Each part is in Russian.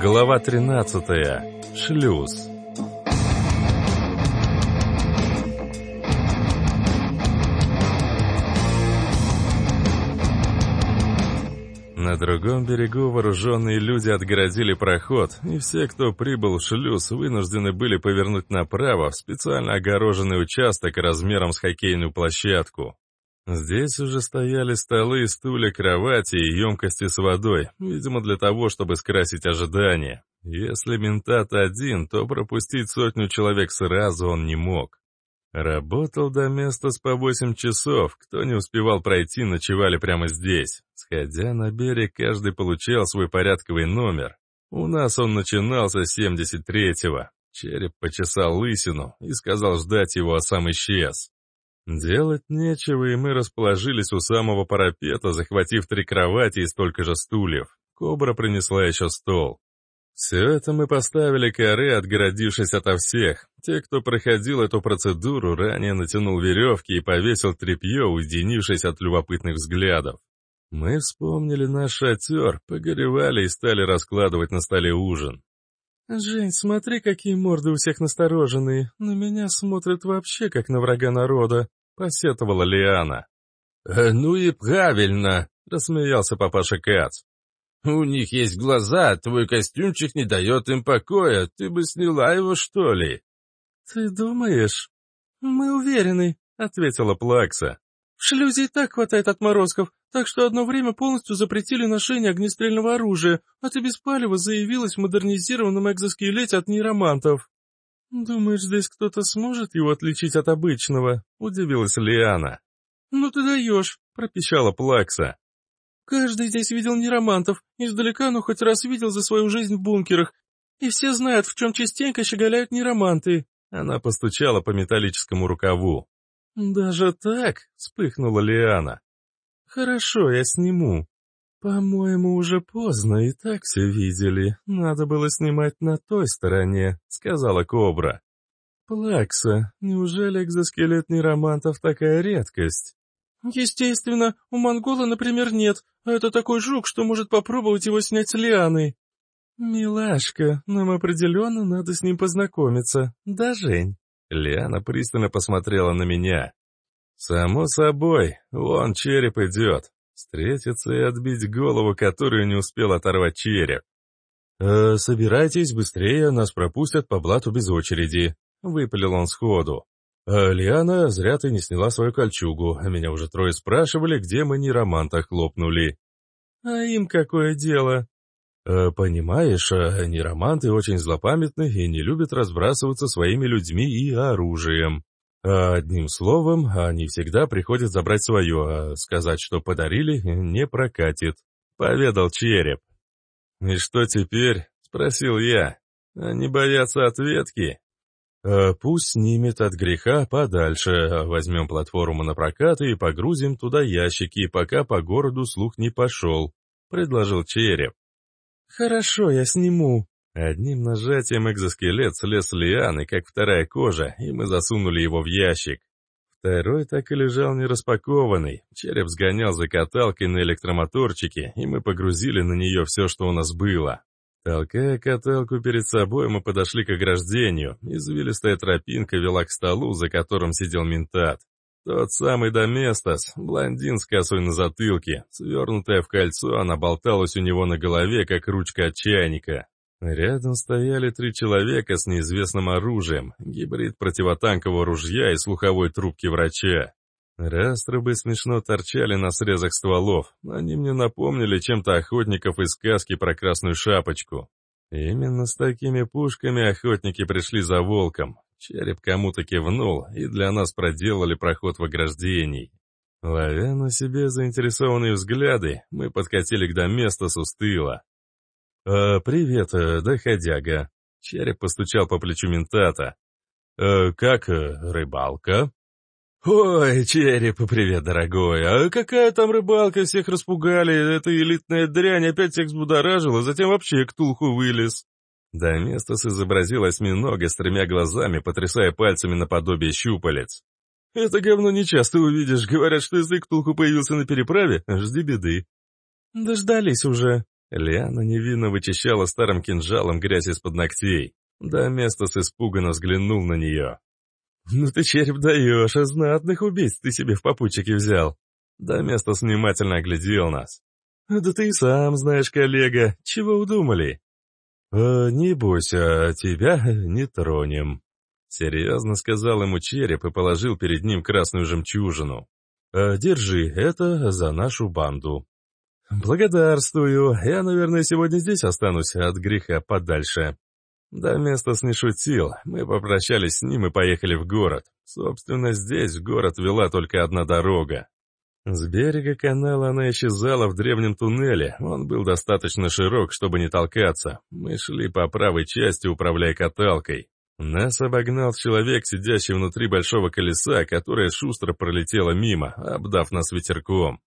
Глава 13. Шлюз. На другом берегу вооруженные люди отгородили проход, и все, кто прибыл в шлюз, вынуждены были повернуть направо в специально огороженный участок размером с хоккейную площадку. Здесь уже стояли столы, стулья, кровати и емкости с водой, видимо, для того, чтобы скрасить ожидания. Если ментат один, то пропустить сотню человек сразу он не мог. Работал до места с по 8 часов. Кто не успевал пройти, ночевали прямо здесь. Сходя на берег, каждый получал свой порядковый номер. У нас он начинался с 73-го. Череп почесал лысину и сказал ждать его, а сам исчез. Делать нечего, и мы расположились у самого парапета, захватив три кровати и столько же стульев. Кобра принесла еще стол. Все это мы поставили коры, отгородившись ото всех. Те, кто проходил эту процедуру, ранее натянул веревки и повесил тряпье, уединившись от любопытных взглядов. Мы вспомнили наш шатер, погоревали и стали раскладывать на столе ужин. «Жень, смотри, какие морды у всех настороженные. На меня смотрят вообще, как на врага народа», — посетовала Лиана. «Э, «Ну и правильно», — рассмеялся папаша Кац. У них есть глаза, твой костюмчик не дает им покоя. Ты бы сняла его, что ли?» «Ты думаешь?» «Мы уверены», — ответила Плакса. «В шлюзе и так хватает отморозков, так что одно время полностью запретили ношение огнестрельного оружия, а ты Беспалева заявилась в модернизированном экзоскелете от нейромантов». «Думаешь, здесь кто-то сможет его отличить от обычного?» — удивилась Лиана. «Ну ты даешь», — пропищала Плакса. Каждый здесь видел неромантов, издалека, но хоть раз видел за свою жизнь в бункерах. И все знают, в чем частенько щеголяют нероманты. Она постучала по металлическому рукаву. «Даже так?» — вспыхнула Лиана. «Хорошо, я сниму. По-моему, уже поздно, и так все видели. Надо было снимать на той стороне», — сказала Кобра. «Плакса, неужели экзоскелет неромантов такая редкость?» «Естественно, у монгола, например, нет, а это такой жук, что может попробовать его снять с лианы». «Милашка, нам определенно надо с ним познакомиться, да, Жень?» Лиана пристально посмотрела на меня. «Само собой, вон череп идет. Встретиться и отбить голову, которую не успел оторвать череп». «Э, «Собирайтесь быстрее, нас пропустят по блату без очереди», — выпалил он сходу. «Э, «Лиана, зря ты не сняла свою кольчугу. Меня уже трое спрашивали, где мы не романта хлопнули». «А им какое дело?» Э, «Понимаешь, э, нероманты очень злопамятны и не любят разбрасываться своими людьми и оружием. Одним словом, они всегда приходят забрать свое, а сказать, что подарили, не прокатит», — поведал Череп. «И что теперь?» — спросил я. «Они боятся ответки?» Э, «Пусть снимет от греха подальше. Возьмем платформу на прокат и погрузим туда ящики, пока по городу слух не пошел», — предложил Череп. «Хорошо, я сниму». Одним нажатием экзоскелет слез лианы, как вторая кожа, и мы засунули его в ящик. Второй так и лежал нераспакованный. Череп сгонял за каталкой на электромоторчике, и мы погрузили на нее все, что у нас было. Толкая каталку перед собой, мы подошли к ограждению. Извилистая тропинка вела к столу, за которым сидел ментат. Тот самый Доместос, блондин с косой на затылке. Свернутая в кольцо, она болталась у него на голове, как ручка от чайника. Рядом стояли три человека с неизвестным оружием, гибрид противотанкового ружья и слуховой трубки врача. Раструбы смешно торчали на срезах стволов. Они мне напомнили чем-то охотников из сказки про красную шапочку. Именно с такими пушками охотники пришли за волком. Череп кому-то кивнул, и для нас проделали проход в ограждении. Ловя на себе заинтересованные взгляды, мы подкатили к доместосу с тыла. «Э, «Привет, э, доходяга». Череп постучал по плечу ментата. «Э, «Как э, рыбалка?» «Ой, череп, привет, дорогой! А какая там рыбалка, всех распугали, эта элитная дрянь опять всех взбудоражила, затем вообще к Тулху вылез!» Доместос изобразил осьминога с тремя глазами, потрясая пальцами наподобие щупалец. «Это говно не часто увидишь. Говорят, что язык Тулху появился на переправе. Жди беды». «Дождались уже». Лиана невинно вычищала старым кинжалом грязь из-под ногтей. Да с испуганно взглянул на нее. «Ну ты череп даешь, а знатных убийц ты себе в попутчике взял». Да Местос внимательно оглядел нас. «Да ты и сам знаешь, коллега, чего удумали?» «Э, «Не бойся, тебя не тронем», — серьезно сказал ему череп и положил перед ним красную жемчужину. «Э, «Держи, это за нашу банду». «Благодарствую, я, наверное, сегодня здесь останусь от греха подальше». Да, Местос не шутил, мы попрощались с ним и поехали в город. Собственно, здесь в город вела только одна дорога. С берега канала она исчезала в древнем туннеле, он был достаточно широк, чтобы не толкаться. Мы шли по правой части, управляя каталкой. Нас обогнал человек, сидящий внутри большого колеса, которое шустро пролетело мимо, обдав нас ветерком.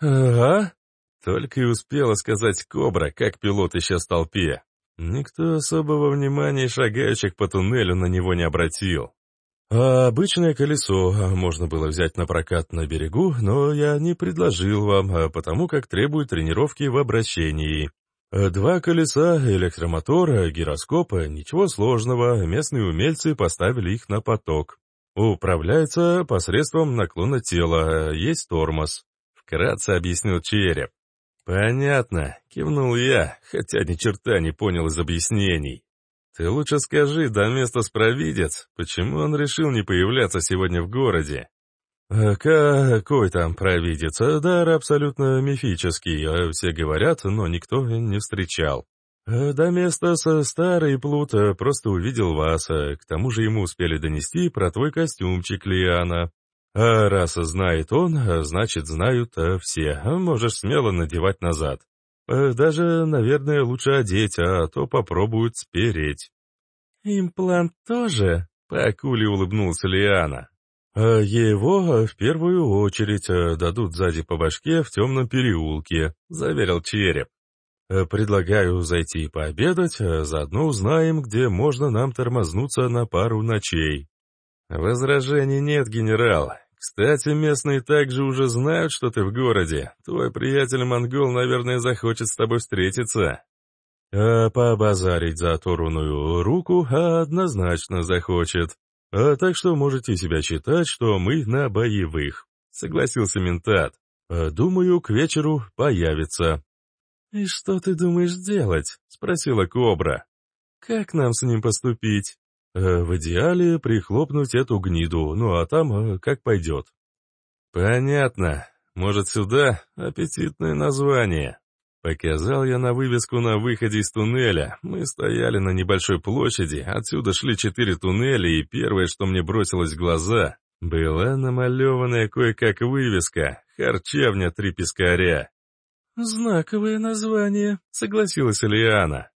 «Ага», — только и успела сказать Кобра, как пилот исчез в толпе. Никто особого внимания шагающих по туннелю на него не обратил. А обычное колесо можно было взять на прокат на берегу, но я не предложил вам, а потому как требует тренировки в обращении. Два колеса, электромотор, гироскоп, ничего сложного, местные умельцы поставили их на поток. Управляется посредством наклона тела, есть тормоз. Вкратце объяснил череп. «Понятно», — кивнул я, хотя ни черта не понял из объяснений. «Ты лучше скажи, до места провидец, почему он решил не появляться сегодня в городе?» «Э, «Какой там провидец? Дар абсолютно мифический, а все говорят, но никто не встречал. До места со старый плут просто увидел вас, к тому же ему успели донести про твой костюмчик, Лиана. А раз знает он, значит знают все, можешь смело надевать назад. Даже, наверное, лучше одеть, а то попробуют спереть. «Имплант тоже?» — по акуле улыбнулся Лиана. «Его в первую очередь дадут сзади по башке в темном переулке», — заверил Череп. «Предлагаю зайти пообедать, заодно узнаем, где можно нам тормознуться на пару ночей». «Возражений нет, генерал. Кстати, местные также уже знают, что ты в городе. Твой приятель-монгол, наверное, захочет с тобой встретиться. А побазарить за оторванную руку однозначно захочет. А так что можете себя считать, что мы на боевых, согласился ментат. А думаю, к вечеру появится. «И что ты думаешь делать?» — спросила Кобра. «Как нам с ним поступить?» Э, в идеале прихлопнуть эту гниду, ну а там э, как пойдет. Понятно. Может, сюда аппетитное название. Показал я на вывеску на выходе из туннеля. Мы стояли на небольшой площади, отсюда шли четыре туннеля, и первое, что мне бросилось в глаза, была намалеванная кое-как вывеска «Харчевня Три Пескаря». «Знаковое название», — согласилась Ильяна.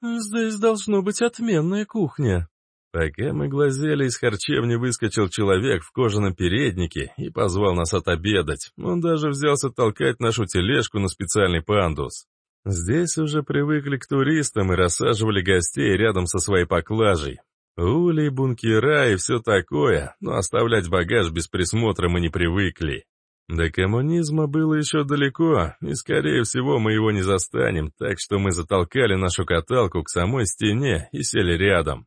«Здесь должно быть отменная кухня». Пока мы глазели, из харчевни выскочил человек в кожаном переднике и позвал нас отобедать. Он даже взялся толкать нашу тележку на специальный пандус. Здесь уже привыкли к туристам и рассаживали гостей рядом со своей поклажей. Улей, бункера и все такое, но оставлять багаж без присмотра мы не привыкли. До коммунизма было еще далеко, и, скорее всего, мы его не застанем, так что мы затолкали нашу каталку к самой стене и сели рядом.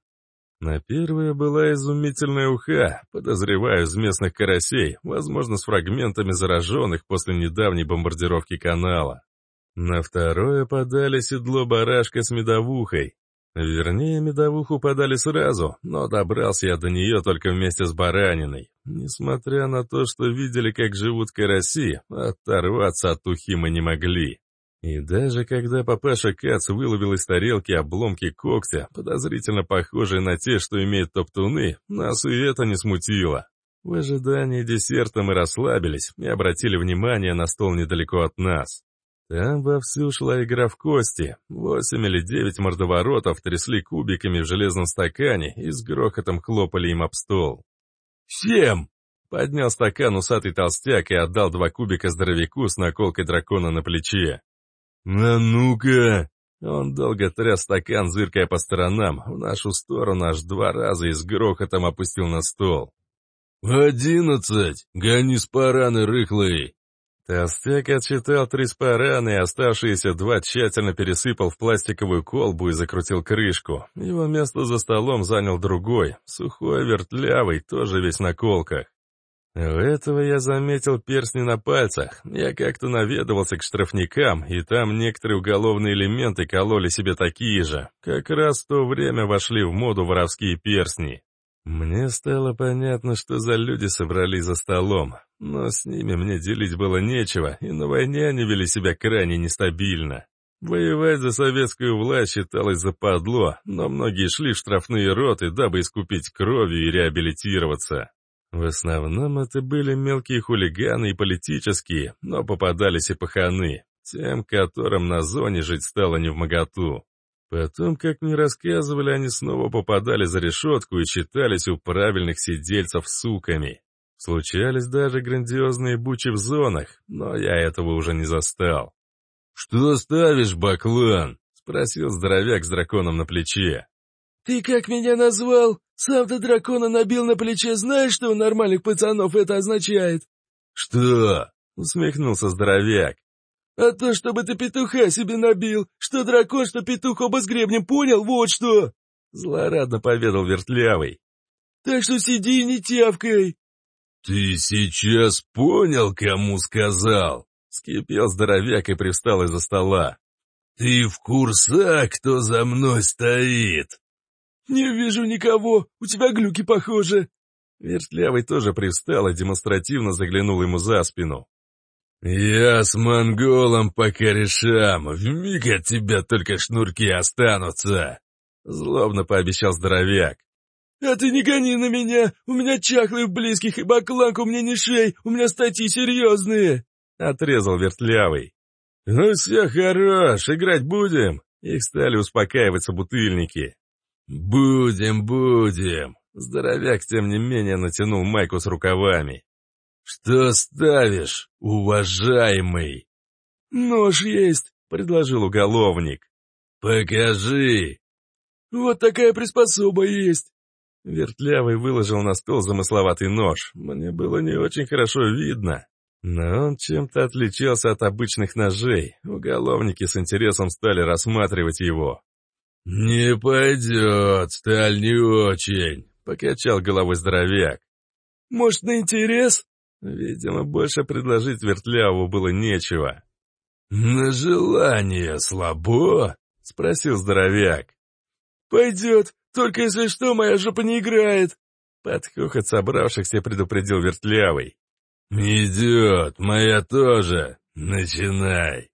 На первое была изумительная уха, подозреваю, из местных карасей, возможно, с фрагментами зараженных после недавней бомбардировки канала. На второе подали седло барашка с медовухой. Вернее, медовуху подали сразу, но добрался я до нее только вместе с бараниной. Несмотря на то, что видели, как живут караси, оторваться от ухи мы не могли. И даже когда папаша Кац выловил из тарелки обломки когтя, подозрительно похожие на те, что имеют топтуны, нас и это не смутило. В ожидании десерта мы расслабились и обратили внимание на стол недалеко от нас. Там вовсю шла игра в кости. Восемь или девять мордоворотов трясли кубиками в железном стакане и с грохотом хлопали им об стол. «Всем!» — поднял стакан усатый толстяк и отдал два кубика здоровяку с наколкой дракона на плече. «А ну-ка!» Он долго тряс стакан, зыркая по сторонам, в нашу сторону аж два раза и с грохотом опустил на стол. «Одиннадцать! Гони спараны рыхлые!» Толстяк отсчитал три спарана и оставшиеся два тщательно пересыпал в пластиковую колбу и закрутил крышку. Его место за столом занял другой, сухой, вертлявый, тоже весь на колках. У этого я заметил перстни на пальцах. Я как-то наведывался к штрафникам, и там некоторые уголовные элементы кололи себе такие же. Как раз в то время вошли в моду воровские перстни. Мне стало понятно, что за люди собрались за столом, но с ними мне делить было нечего, и на войне они вели себя крайне нестабильно. Воевать за советскую власть считалось западло, но многие шли в штрафные роты, дабы искупить кровью и реабилитироваться. В основном это были мелкие хулиганы и политические, но попадались и паханы, тем, которым на зоне жить стало не в моготу. Потом, как мне рассказывали, они снова попадали за решетку и считались у правильных сидельцев суками. Случались даже грандиозные бучи в зонах, но я этого уже не застал. «Что ставишь, Баклан?» — спросил здоровяк с драконом на плече. «Ты как меня назвал? Сам ты дракона набил на плече, знаешь, что у нормальных пацанов это означает?» «Что?» — усмехнулся здоровяк. А то, чтобы ты петуха себе набил, что дракон, что петух оба с гребнем, понял? Вот что!» Злорадно поведал Вертлявый. «Так что сиди и не тявкай!» «Ты сейчас понял, кому сказал?» Скипел здоровяк и привстал из-за стола. «Ты в курсах, кто за мной стоит?» «Не вижу никого, у тебя глюки похожи». Вертлявый тоже привстал и демонстративно заглянул ему за спину. «Я с монголом по корешам, вмиг от тебя только шнурки останутся!» Злобно пообещал здоровяк. «А ты не гони на меня! У меня чахлых близких, и бакланка у меня не шей, у меня статьи серьезные!» Отрезал вертлявый. «Ну все, хорош, играть будем!» Их стали успокаивать собутыльники. «Будем, будем!» Здоровяк, тем не менее, натянул майку с рукавами. «Что ставишь, уважаемый?» «Нож есть», — предложил уголовник. «Покажи». «Вот такая приспособа есть». Вертлявый выложил на стол замысловатый нож. Мне было не очень хорошо видно. Но он чем-то отличался от обычных ножей. Уголовники с интересом стали рассматривать его. «Не пойдет, сталь не очень», — покачал головой здоровяк. «Может, на интерес?» Видимо, больше предложить Вертляву было нечего. «На желание слабо?» — спросил здоровяк. «Пойдет, только если что, моя жопа не играет!» Под собравшихся предупредил Вертлявый. «Идет, моя тоже. Начинай!»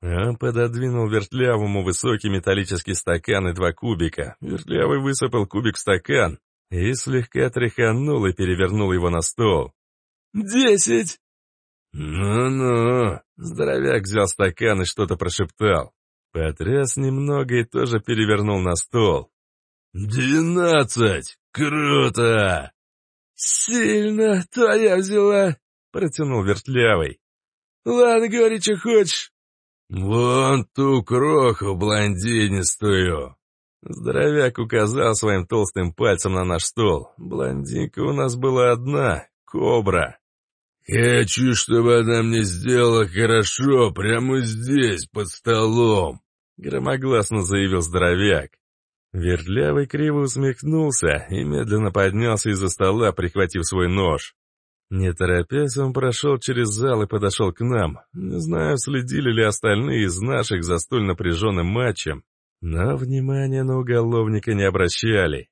Он пододвинул Вертлявому высокий металлический стакан и два кубика. Вертлявый высыпал кубик в стакан и слегка тряханул и перевернул его на стол. «Десять!» «Ну-ну!» Здоровяк взял стакан и что-то прошептал. Потряс немного и тоже перевернул на стол. «Двенадцать! Круто!» «Сильно! Твоя взяла!» — протянул Вертлявый. «Ладно, говори, что хочешь». «Вон ту кроху блондинистую!» Здоровяк указал своим толстым пальцем на наш стол. Блондинка у нас была одна, кобра. «Хочу, чтобы она мне сделала хорошо прямо здесь, под столом», — громогласно заявил здоровяк. Вертлявый криво усмехнулся и медленно поднялся из-за стола, прихватив свой нож. Не торопясь, он прошел через зал и подошел к нам. Не знаю, следили ли остальные из наших за столь напряженным матчем, но внимания на уголовника не обращали.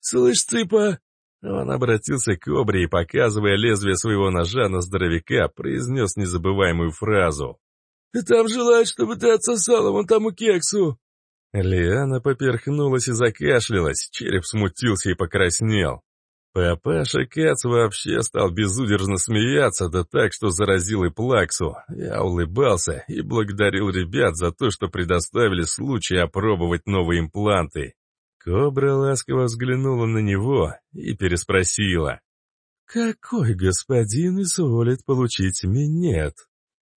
«Слышь, цыпа, он обратился к Кобре и, показывая лезвие своего ножа на здоровяка, произнес незабываемую фразу. «Там желают, чтобы ты отсосала вон тому кексу!» Лиана поперхнулась и закашлялась, череп смутился и покраснел. Папаша Кац вообще стал безудержно смеяться, да так, что заразил и плаксу. Я улыбался и благодарил ребят за то, что предоставили случай опробовать новые импланты. Кобра ласково взглянула на него и переспросила. «Какой господин изволит получить минет?»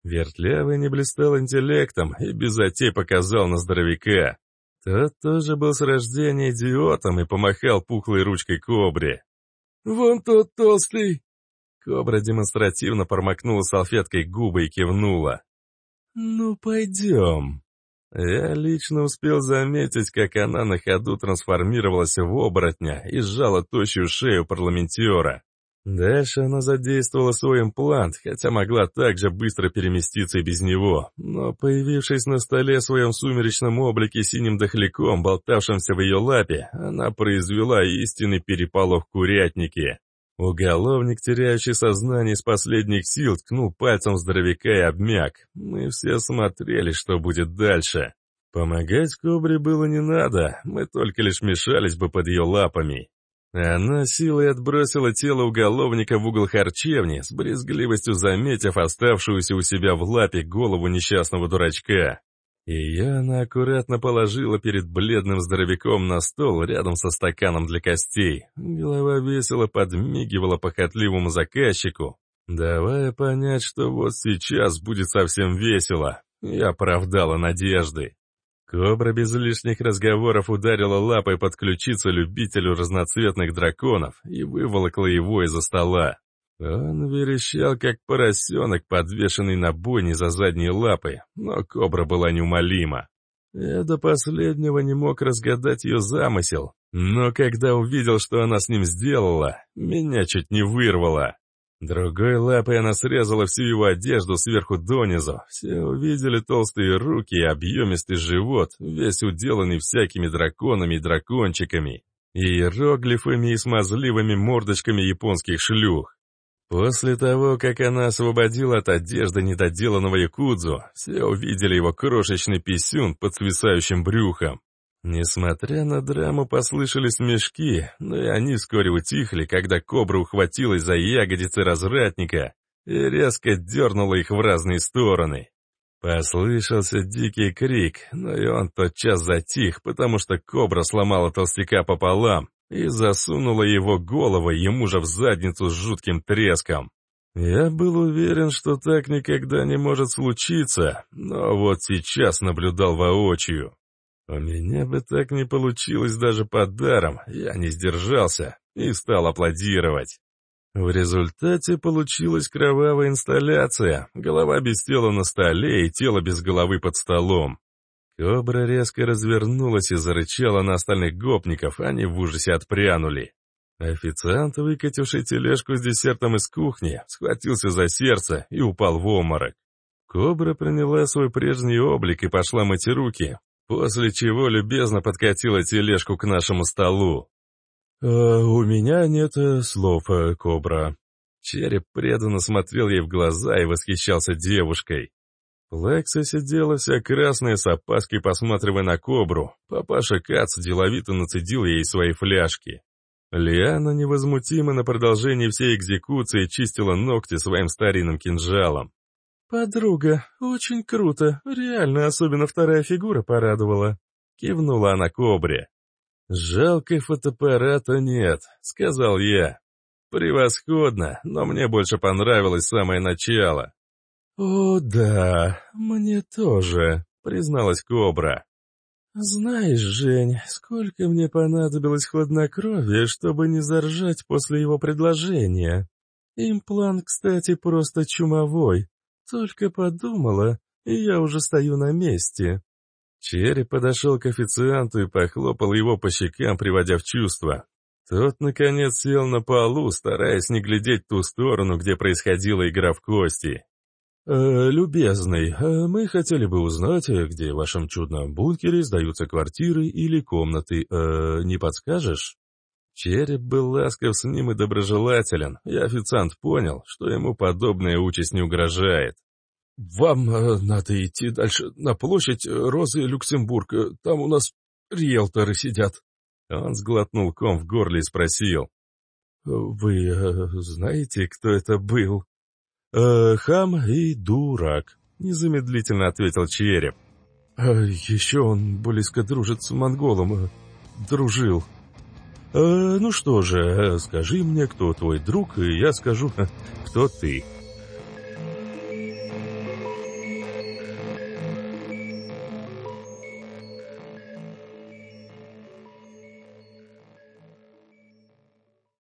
Вертлявый не блистал интеллектом и без затей показал на здоровяка. Тот тоже был с рождения идиотом и помахал пухлой ручкой кобре. «Вон тот толстый!» Кобра демонстративно промокнула салфеткой губы и кивнула. «Ну, пойдем». Я лично успел заметить, как она на ходу трансформировалась в оборотня и сжала тощую шею парламентера. Дальше она задействовала свой имплант, хотя могла также быстро переместиться и без него, но, появившись на столе в своем сумеречном облике синим дохляком, болтавшимся в ее лапе, она произвела истинный переполох в курятнике. Уголовник, теряющий сознание из последних сил, ткнул пальцем здоровяка и обмяк. Мы все смотрели, что будет дальше. Помогать кобре было не надо, мы только лишь мешались бы под ее лапами. Она силой отбросила тело уголовника в угол харчевни, с брезгливостью заметив оставшуюся у себя в лапе голову несчастного дурачка. Ее она аккуратно положила перед бледным здоровяком на стол рядом со стаканом для костей. Голова весело подмигивала похотливому заказчику, давая понять, что вот сейчас будет совсем весело. И оправдала надежды. Кобра без лишних разговоров ударила лапой под ключицу любителю разноцветных драконов и выволокла его из-за стола. Он верещал, как поросенок, подвешенный на бойне за задние лапы, но кобра была неумолима. Я до последнего не мог разгадать ее замысел, но когда увидел, что она с ним сделала, меня чуть не вырвало. Другой лапой она срезала всю его одежду сверху донизу. Все увидели толстые руки и объемистый живот, весь уделанный всякими драконами и дракончиками, иероглифами и смазливыми мордочками японских шлюх. После того, как она освободила от одежды недоделанного якудзу, все увидели его крошечный писюн под свисающим брюхом. Несмотря на драму, послышались смешки, но и они вскоре утихли, когда кобра ухватилась за ягодицы развратника и резко дернула их в разные стороны. Послышался дикий крик, но и он тотчас затих, потому что кобра сломала толстяка пополам, и засунула его голову ему же в задницу с жутким треском. Я был уверен, что так никогда не может случиться, но вот сейчас наблюдал воочию. У меня бы так не получилось даже под даром, я не сдержался и стал аплодировать. В результате получилась кровавая инсталляция, голова без тела на столе и тело без головы под столом. Кобра резко развернулась и зарычала на остальных гопников, они в ужасе отпрянули. Официант, выкативший тележку с десертом из кухни, схватился за сердце и упал в обморок. Кобра приняла свой прежний облик и пошла мыть руки, после чего любезно подкатила тележку к нашему столу. «Э, «У меня нет э, слов, э, Кобра». Череп преданно смотрел ей в глаза и восхищался девушкой. Лекса сидела вся красная с опаской, посматривая на кобру. Папаша Кац деловито нацедил ей свои фляжки. Лиана невозмутимо на продолжении всей экзекуции чистила ногти своим старинным кинжалом. «Подруга, очень круто, реально, особенно вторая фигура порадовала», — кивнула она кобре. «Жалко, фотоаппарата нет», — сказал я. «Превосходно, но мне больше понравилось самое начало. «О, да, мне тоже», — призналась Кобра. «Знаешь, Жень, сколько мне понадобилось хладнокровия, чтобы не заржать после его предложения. Имплант, кстати, просто чумовой. Только подумала, и я уже стою на месте». Черри подошел к официанту и похлопал его по щекам, приводя в чувство. Тот, наконец, сел на полу, стараясь не глядеть ту сторону, где происходила игра в кости. «Э, «Любезный, э, мы хотели бы узнать, э, где в вашем чудном бункере сдаются квартиры или комнаты. Э, не подскажешь?» Череп был ласков с ним и доброжелателен, и официант понял, что ему подобная участь не угрожает. «Вам э, надо идти дальше на площадь Розы Люксембург, там у нас риэлторы сидят». Он сглотнул ком в горле и спросил. «Вы э, знаете, кто это был?» «Э, «Хам и дурак», — незамедлительно ответил Череп. «Э, «Еще он близко дружит с монголом. Э, дружил». «Э, «Ну что же, э, скажи мне, кто твой друг, и я скажу, кто ты».